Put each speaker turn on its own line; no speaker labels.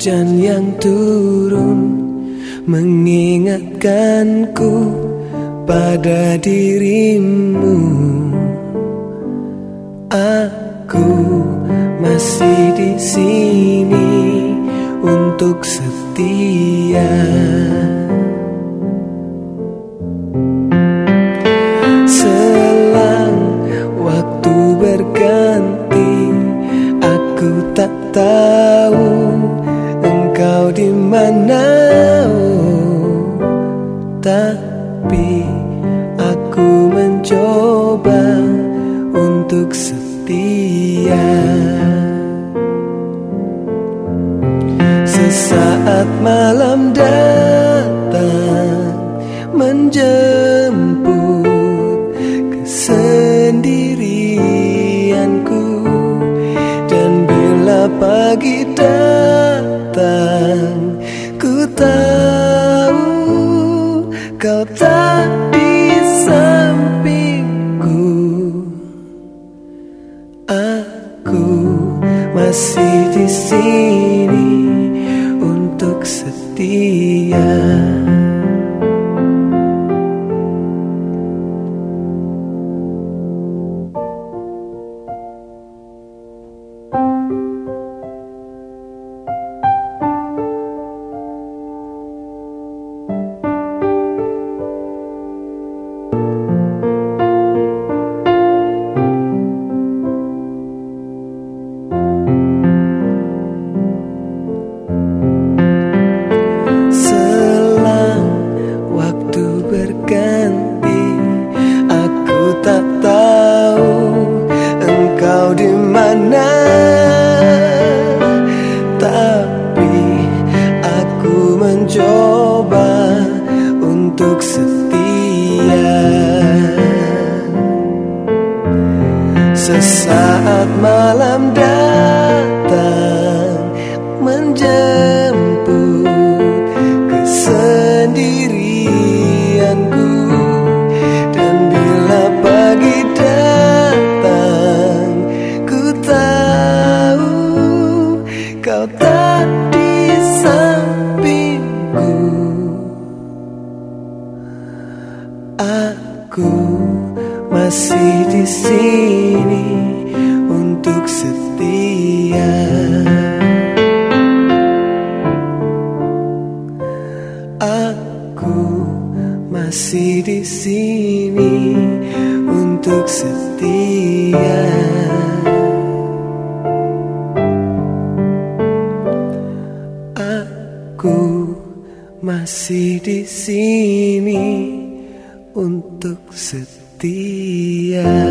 Hujan yang turun mengingatkanku pada dirimu. Aku masih di sini untuk setia oh, Tapi aku mencoba untuk setia. Sesaat malam datang menjemput kesendirianku. Dan bila pagi ku tahu kau tak di sampingku Aku masih di sini untuk setia. Mencoba untuk setia. Sesaat malam datang masih di sini untuk setia. Aku masih di sini untuk setia. Aku masih di sini untuk setia. setia.